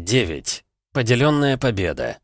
9. Поделенная победа.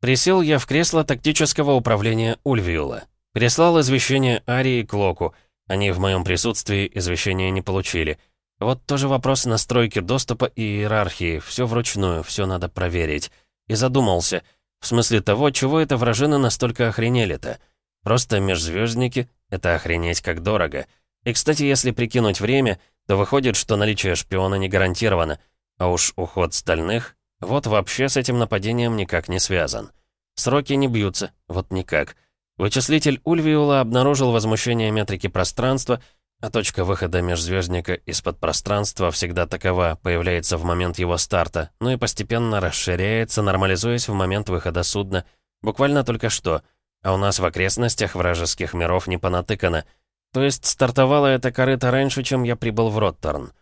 Присел я в кресло тактического управления Ульвиула. Переслал извещение Арии и Клоку. Они в моем присутствии извещения не получили. Вот тоже вопрос настройки доступа и иерархии. Все вручную, все надо проверить. И задумался. В смысле того, чего это вражины настолько охренели-то? Просто межзвездники — это охренеть как дорого. И, кстати, если прикинуть время, то выходит, что наличие шпиона не гарантировано — а уж уход стальных, вот вообще с этим нападением никак не связан. Сроки не бьются, вот никак. Вычислитель Ульвиула обнаружил возмущение метрики пространства, а точка выхода межзвездника из-под пространства всегда такова, появляется в момент его старта, ну и постепенно расширяется, нормализуясь в момент выхода судна. Буквально только что. А у нас в окрестностях вражеских миров не понатыкано. То есть стартовала эта корыта раньше, чем я прибыл в Роттерн.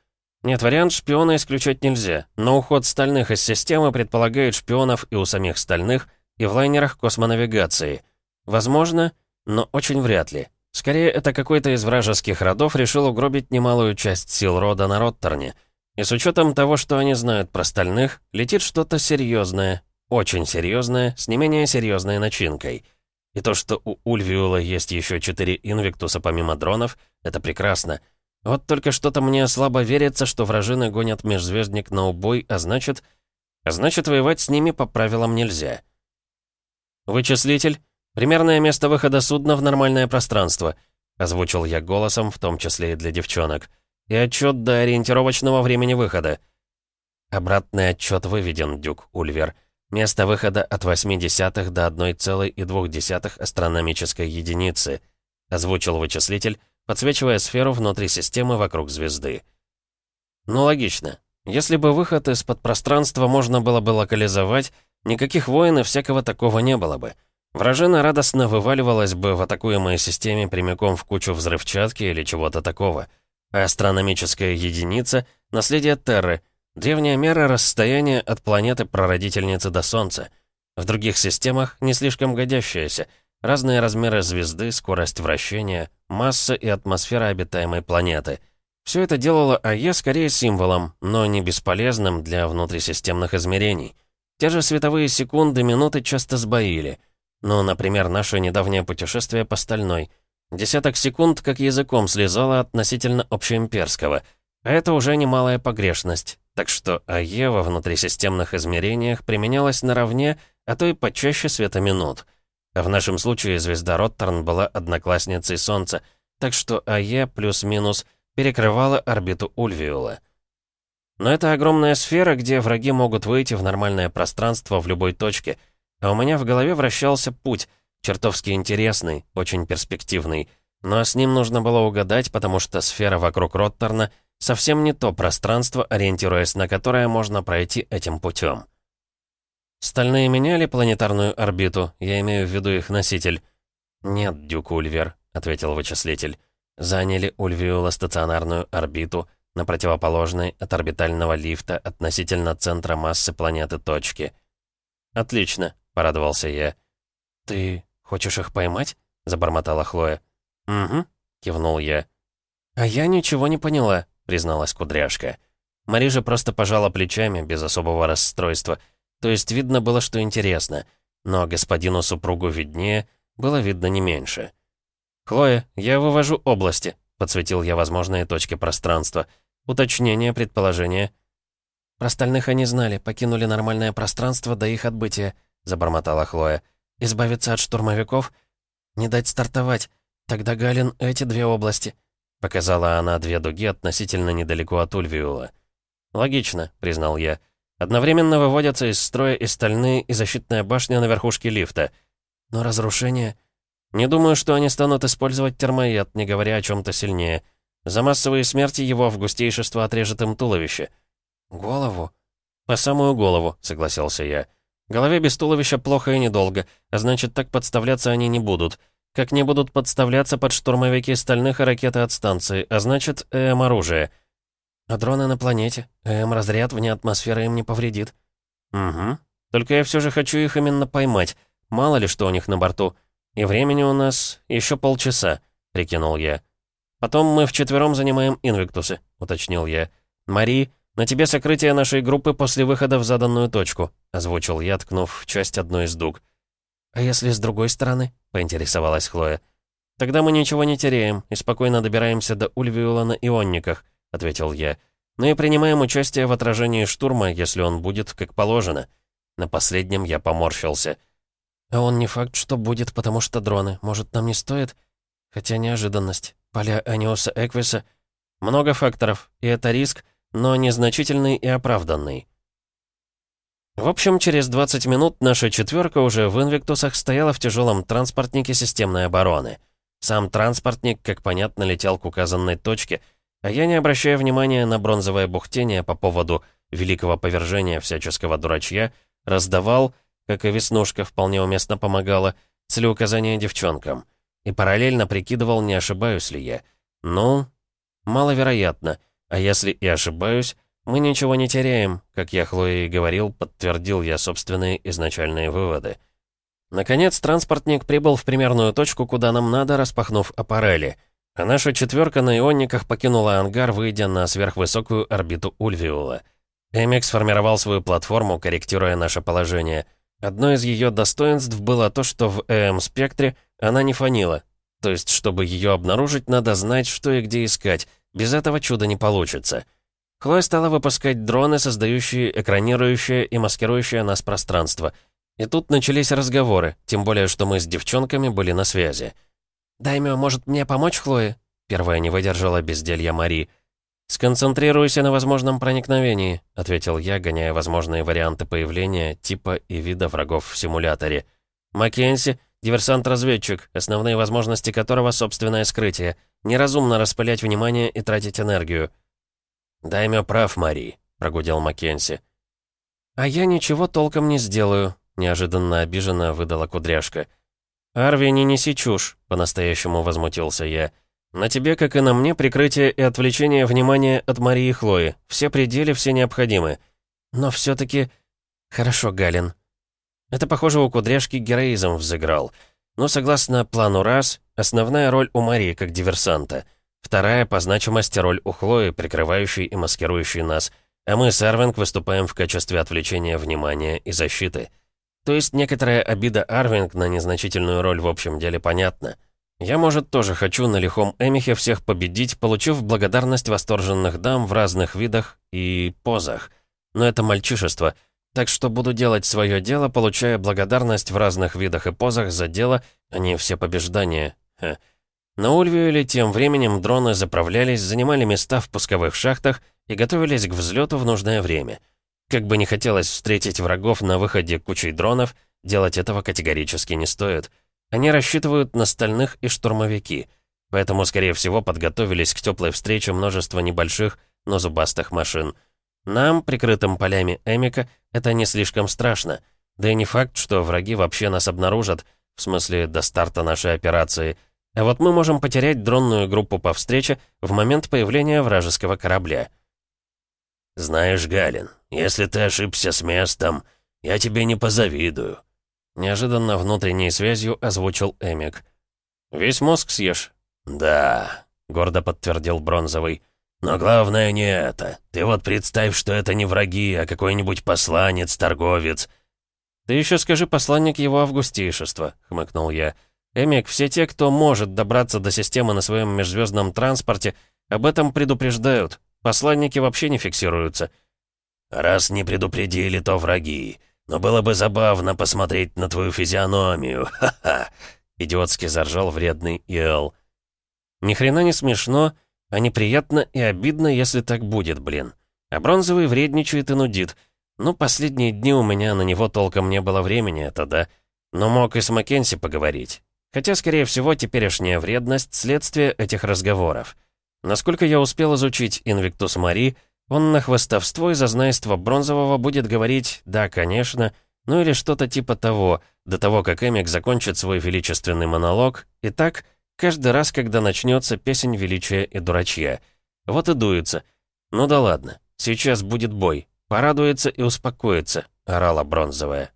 Нет, вариант шпиона исключать нельзя, но уход стальных из системы предполагает шпионов и у самих стальных, и в лайнерах космонавигации. Возможно, но очень вряд ли. Скорее, это какой-то из вражеских родов решил угробить немалую часть сил рода на Роттерне. И с учетом того, что они знают про стальных, летит что-то серьезное, очень серьезное, с не менее серьезной начинкой. И то, что у Ульвиула есть еще четыре инвиктуса помимо дронов, это прекрасно — вот только что-то мне слабо верится, что вражины гонят межзвездник на убой, а значит... А значит, воевать с ними по правилам нельзя. «Вычислитель. Примерное место выхода судна в нормальное пространство», озвучил я голосом, в том числе и для девчонок. «И отчет до ориентировочного времени выхода». Обратный отчет выведен, Дюк Ульвер. Место выхода от 8 десятых до 1,2 астрономической единицы, озвучил вычислитель, подсвечивая сферу внутри системы вокруг звезды. Ну, логично. Если бы выход из-под пространства можно было бы локализовать, никаких войн и всякого такого не было бы. Вражина радостно вываливалась бы в атакуемой системе прямиком в кучу взрывчатки или чего-то такого. А астрономическая единица — наследие Терры, древняя мера расстояния от планеты-прародительницы до Солнца. В других системах не слишком годящаяся — Разные размеры звезды, скорость вращения, масса и атмосфера обитаемой планеты. Все это делало АЕ скорее символом, но не бесполезным для внутрисистемных измерений. Те же световые секунды, минуты часто сбоили. Ну, например, наше недавнее путешествие по Стальной. Десяток секунд как языком слезало относительно общеимперского. А это уже немалая погрешность. Так что АЕ во внутрисистемных измерениях применялась наравне, а то и почаще светоминут — в нашем случае звезда Роттерн была одноклассницей Солнца, так что АЕ плюс-минус перекрывала орбиту Ульвиула. Но это огромная сфера, где враги могут выйти в нормальное пространство в любой точке, а у меня в голове вращался путь, чертовски интересный, очень перспективный, но с ним нужно было угадать, потому что сфера вокруг Роттерна совсем не то пространство, ориентируясь на которое можно пройти этим путем. «Стальные меняли планетарную орбиту? Я имею в виду их носитель». «Нет, Дюк Ульвер», — ответил вычислитель. «Заняли Ульвиула стационарную орбиту на противоположной от орбитального лифта относительно центра массы планеты точки». «Отлично», — порадовался я. «Ты хочешь их поймать?» — забормотала Хлоя. «Угу», — кивнул я. «А я ничего не поняла», — призналась кудряшка. Мари же просто пожала плечами, без особого расстройства — то есть видно было, что интересно. Но господину супругу виднее, было видно не меньше. «Хлоя, я вывожу области», — подсветил я возможные точки пространства. Уточнение, предположение. «Про остальных они знали, покинули нормальное пространство до их отбытия», — забормотала Хлоя. «Избавиться от штурмовиков? Не дать стартовать. Тогда Галин эти две области». Показала она две дуги относительно недалеко от Ульвиула. «Логично», — признал я. Одновременно выводятся из строя и стальные, и защитная башня на верхушке лифта. Но разрушение... Не думаю, что они станут использовать термояд, не говоря о чем-то сильнее. За массовые смерти его августейшество отрежет им туловище. Голову? По самую голову, согласился я. Голове без туловища плохо и недолго, а значит, так подставляться они не будут. Как не будут подставляться под штурмовики стальных и ракеты от станции, а значит, ЭМ-оружие — а дроны на планете. М-разряд вне атмосферы им не повредит. Угу. Только я все же хочу их именно поймать. Мало ли что у них на борту. И времени у нас еще полчаса, прикинул я. Потом мы вчетвером занимаем инвиктусы, уточнил я. Мари, «На тебе сокрытие нашей группы после выхода в заданную точку», — озвучил я, ткнув часть одной из дуг. «А если с другой стороны?» — поинтересовалась Хлоя. «Тогда мы ничего не теряем и спокойно добираемся до Ульвиула на ионниках», — ответил я. «Ну и принимаем участие в отражении штурма, если он будет как положено». На последнем я поморщился. «А он не факт, что будет, потому что дроны. Может, нам не стоит?» «Хотя неожиданность. Поля Аниоса Эквиса. Много факторов, и это риск, но незначительный и оправданный». В общем, через 20 минут наша четверка уже в Инвиктусах стояла в тяжелом транспортнике системной обороны. Сам транспортник, как понятно, летел к указанной точке, а я, не обращая внимания на бронзовое бухтение по поводу великого повержения всяческого дурачья, раздавал, как и Веснушка вполне уместно помогала, целеуказания девчонкам. И параллельно прикидывал, не ошибаюсь ли я. Ну, маловероятно. А если и ошибаюсь, мы ничего не теряем, как я Хлое и говорил, подтвердил я собственные изначальные выводы. Наконец, транспортник прибыл в примерную точку, куда нам надо, распахнув аппарели. А наша четверка на ионниках покинула ангар, выйдя на сверхвысокую орбиту Ульвиула. Эмик сформировал свою платформу, корректируя наше положение. Одно из ее достоинств было то, что в ЭМ-спектре она не фанила. То есть, чтобы ее обнаружить, надо знать, что и где искать. Без этого чуда не получится. Хлоя стала выпускать дроны, создающие экранирующее и маскирующее нас пространство. И тут начались разговоры, тем более, что мы с девчонками были на связи. «Даймё, может мне помочь, Хлое?» Первая не выдержала безделья Мари. «Сконцентрируйся на возможном проникновении», — ответил я, гоняя возможные варианты появления, типа и вида врагов в симуляторе. «Маккенси — диверсант-разведчик, основные возможности которого — собственное скрытие. Неразумно распылять внимание и тратить энергию». «Даймё прав, Мари», — прогудел Маккенси. «А я ничего толком не сделаю», — неожиданно обиженно выдала кудряшка. «Арви, не неси чушь», — по-настоящему возмутился я. «На тебе, как и на мне, прикрытие и отвлечение внимания от Марии и Хлои. Все пределы, все необходимы. Но все таки Хорошо, Галин». Это, похоже, у кудряшки героизм взыграл. Но согласно плану раз, основная роль у Марии как диверсанта — Вторая по значимости роль у Хлои, прикрывающей и маскирующей нас, а мы с Арвинг выступаем в качестве отвлечения внимания и защиты. То есть некоторая обида Арвинг на незначительную роль в общем деле понятна. Я, может, тоже хочу на лихом Эмихе всех победить, получив благодарность восторженных дам в разных видах и позах. Но это мальчишество, так что буду делать свое дело, получая благодарность в разных видах и позах за дело, а не все побеждания. Ха. На Ульвиоле тем временем дроны заправлялись, занимали места в пусковых шахтах и готовились к взлету в нужное время. Как бы не хотелось встретить врагов на выходе кучей дронов, делать этого категорически не стоит. Они рассчитывают на стальных и штурмовики, поэтому, скорее всего, подготовились к теплой встрече множество небольших, но зубастых машин. Нам, прикрытым полями Эмика, это не слишком страшно. Да и не факт, что враги вообще нас обнаружат, в смысле до старта нашей операции — а вот мы можем потерять дронную группу по встрече в момент появления вражеского корабля. «Знаешь, Галин, если ты ошибся с местом, я тебе не позавидую», неожиданно внутренней связью озвучил Эмик. «Весь мозг съешь?» «Да», — гордо подтвердил Бронзовый. «Но главное не это. Ты вот представь, что это не враги, а какой-нибудь посланец, торговец». «Ты еще скажи посланник его августейшества», — хмыкнул я. Эмик, все те, кто может добраться до системы на своем межзвездном транспорте, об этом предупреждают. Посланники вообще не фиксируются. «Раз не предупредили, то враги. Но было бы забавно посмотреть на твою физиономию. Ха-ха!» Идиотски заржал вредный Иэл. Ни хрена не смешно, а неприятно и обидно, если так будет, блин. А бронзовый вредничает и нудит. Ну, последние дни у меня на него толком не было времени, это да. Но мог и с Маккенси поговорить. Хотя, скорее всего, теперешняя вредность — следствие этих разговоров. Насколько я успел изучить Инвиктус Мари, он на хвостовство и зазнайство Бронзового будет говорить «да, конечно», ну или что-то типа того, до того, как Эмик закончит свой величественный монолог, и так каждый раз, когда начнется песень величия и дурачья. Вот и дуется. Ну да ладно, сейчас будет бой. Порадуется и успокоится, орала Бронзовая.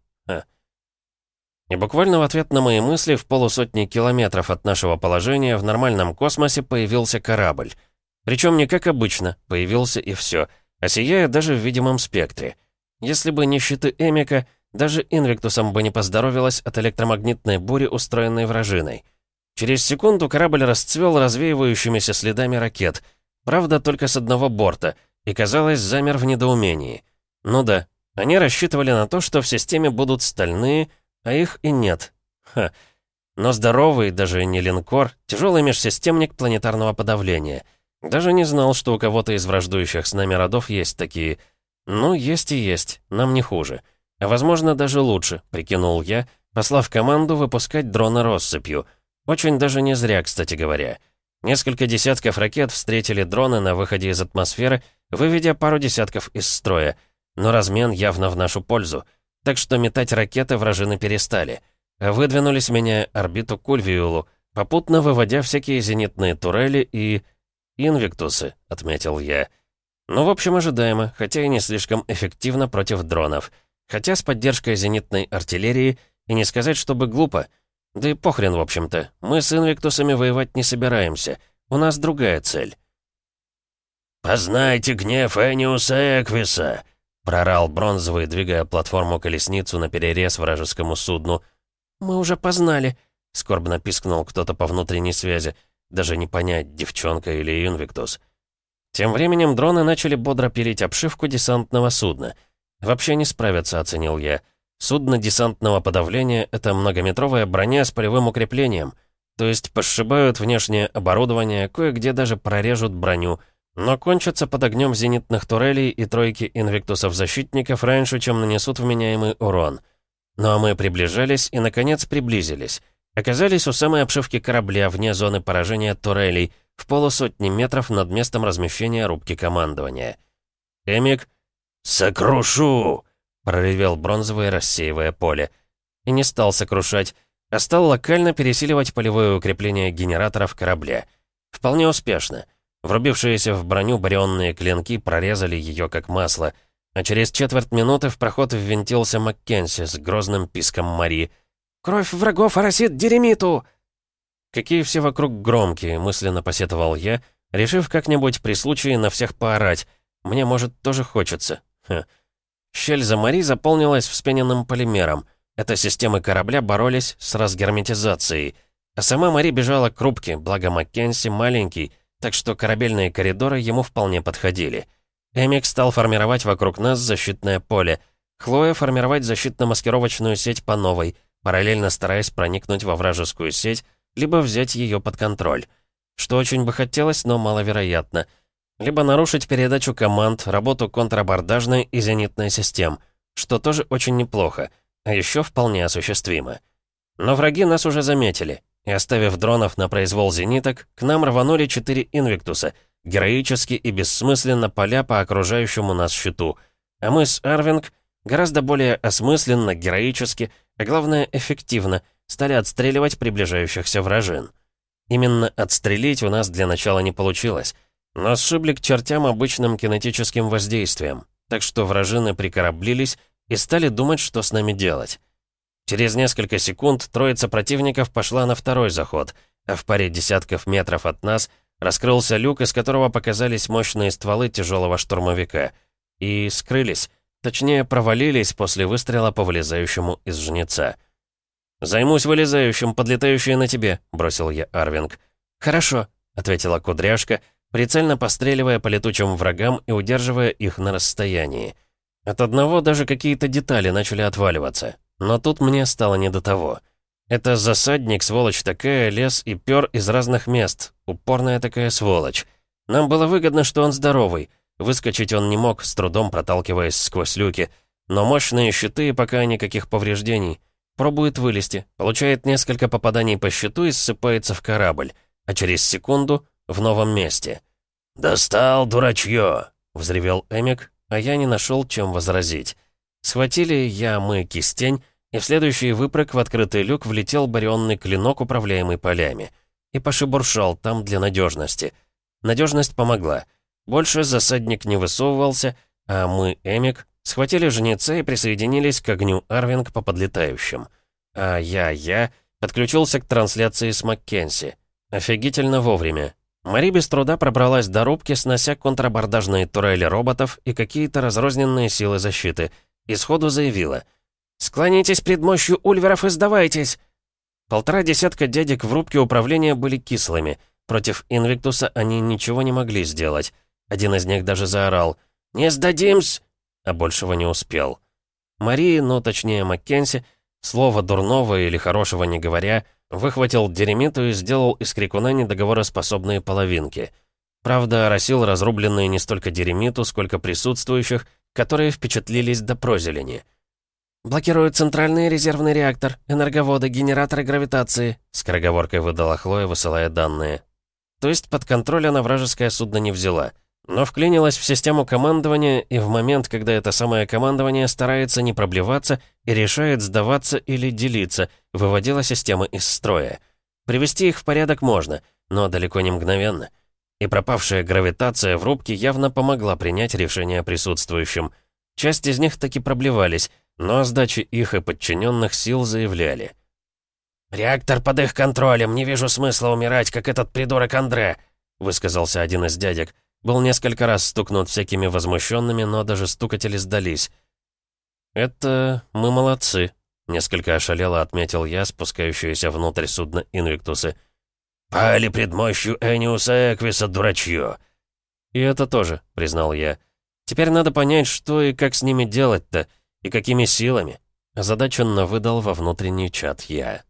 И буквально в ответ на мои мысли в полусотни километров от нашего положения в нормальном космосе появился корабль. Причем не как обычно, появился и все. а сияя даже в видимом спектре. Если бы не щиты Эмика, даже Инвиктусам бы не поздоровилось от электромагнитной бури, устроенной вражиной. Через секунду корабль расцвел развеивающимися следами ракет, правда, только с одного борта, и, казалось, замер в недоумении. Ну да, они рассчитывали на то, что в системе будут стальные, а их и нет. Ха. Но здоровый, даже не линкор, тяжелый межсистемник планетарного подавления. Даже не знал, что у кого-то из враждующих с нами родов есть такие. Ну, есть и есть, нам не хуже. А возможно, даже лучше, прикинул я, послав команду выпускать дрона россыпью. Очень даже не зря, кстати говоря. Несколько десятков ракет встретили дроны на выходе из атмосферы, выведя пару десятков из строя. Но размен явно в нашу пользу. Так что метать ракеты вражины перестали. Выдвинулись, меняя орбиту к попутно выводя всякие зенитные турели и... «Инвиктусы», — отметил я. Ну, в общем, ожидаемо, хотя и не слишком эффективно против дронов. Хотя с поддержкой зенитной артиллерии, и не сказать, чтобы глупо. Да и похрен, в общем-то. Мы с инвиктусами воевать не собираемся. У нас другая цель. «Познайте гнев Эниуса Эквиса!» Прорал бронзовый, двигая платформу-колесницу на перерез вражескому судну. «Мы уже познали», — скорбно пискнул кто-то по внутренней связи. Даже не понять, девчонка или Инвиктус. Тем временем дроны начали бодро пилить обшивку десантного судна. «Вообще не справятся», — оценил я. «Судно десантного подавления — это многометровая броня с полевым укреплением. То есть пошибают внешнее оборудование, кое-где даже прорежут броню, но кончатся под огнем зенитных турелей и тройки инвиктусов-защитников раньше, чем нанесут вменяемый урон. Ну а мы приближались и, наконец, приблизились. Оказались у самой обшивки корабля, вне зоны поражения турелей — в полусотни метров над местом размещения рубки командования. «Эмик?» «Сокрушу!» — проревел бронзовый, рассеивая поле. И не стал сокрушать, а стал локально пересиливать полевое укрепление генераторов корабля. Вполне успешно. Врубившиеся в броню барионные клинки прорезали ее как масло, а через четверть минуты в проход ввинтился Маккенси с грозным писком Мари. «Кровь врагов оросит Деремиту!» Какие все вокруг громкие, мысленно посетовал я, решив как-нибудь при случае на всех поорать. Мне, может, тоже хочется. Ха. Щель за Мари заполнилась вспененным полимером. Это системы корабля боролись с разгерметизацией. А сама Мари бежала к рубке, благо Маккенси маленький, так что корабельные коридоры ему вполне подходили. Эмик стал формировать вокруг нас защитное поле. Хлоя формировать защитно-маскировочную сеть по новой, параллельно стараясь проникнуть во вражескую сеть, либо взять ее под контроль. Что очень бы хотелось, но маловероятно. Либо нарушить передачу команд, работу контрабордажной и зенитной систем, что тоже очень неплохо, а еще вполне осуществимо. Но враги нас уже заметили, и оставив дронов на произвол зениток, к нам рванули четыре инвиктуса, героически и бессмысленно поля по окружающему нас щиту. А мы с Арвинг гораздо более осмысленно, героически, а главное эффективно — стали отстреливать приближающихся вражин. Именно отстрелить у нас для начала не получилось, но сшибли к чертям обычным кинетическим воздействием, так что вражины прикораблились и стали думать, что с нами делать. Через несколько секунд троица противников пошла на второй заход, а в паре десятков метров от нас раскрылся люк, из которого показались мощные стволы тяжелого штурмовика. И скрылись, точнее провалились после выстрела по вылезающему из жнеца. «Займусь вылезающим, подлетающие на тебе», — бросил я Арвинг. «Хорошо», — ответила Кудряшка, прицельно постреливая по летучим врагам и удерживая их на расстоянии. От одного даже какие-то детали начали отваливаться. Но тут мне стало не до того. Это засадник, сволочь такая, лес и пёр из разных мест. Упорная такая сволочь. Нам было выгодно, что он здоровый. Выскочить он не мог, с трудом проталкиваясь сквозь люки. Но мощные щиты, пока никаких повреждений. Пробует вылезти, получает несколько попаданий по щиту и ссыпается в корабль, а через секунду — в новом месте. «Достал, дурачье!» — взревел Эмик, а я не нашел, чем возразить. Схватили я, мы, кистень, и в следующий выпрыг в открытый люк влетел барионный клинок, управляемый полями. И пошибуршал там для надежности. Надежность помогла. Больше засадник не высовывался, а мы, Эмик, Схватили жнеца и присоединились к огню Арвинг по подлетающим. А я-я подключился к трансляции с Маккенси. Офигительно вовремя. Мари без труда пробралась до рубки, снося контрабордажные турели роботов и какие-то разрозненные силы защиты, и сходу заявила «Склонитесь пред мощью ульверов и сдавайтесь!» Полтора десятка дядек в рубке управления были кислыми. Против Инвиктуса они ничего не могли сделать. Один из них даже заорал «Не сдадимся!» а большего не успел. Мари, ну точнее Маккенси, слова дурного или хорошего не говоря, выхватил деремиту и сделал из крикуна недоговороспособные половинки. Правда, оросил разрубленные не столько деремиту, сколько присутствующих, которые впечатлились до прозелени. «Блокируют центральный резервный реактор, энерговоды, генераторы гравитации», скороговоркой выдала Хлоя, высылая данные. То есть под контроль она вражеское судно не взяла — но вклинилась в систему командования, и в момент, когда это самое командование старается не проблеваться и решает сдаваться или делиться, выводила системы из строя. Привести их в порядок можно, но далеко не мгновенно. И пропавшая гравитация в рубке явно помогла принять решение присутствующим. Часть из них таки проблевались, но о сдаче их и подчиненных сил заявляли. «Реактор под их контролем, не вижу смысла умирать, как этот придурок Андре», высказался один из дядек. Был несколько раз стукнут всякими возмущенными, но даже стукатели сдались. «Это мы молодцы», — несколько ошалело отметил я, спускающуюся внутрь судна Инвиктусы. «Пали пред мощью Эниуса Эквиса, дурачье!» «И это тоже», — признал я. «Теперь надо понять, что и как с ними делать-то, и какими силами». Озадаченно выдал во внутренний чат я.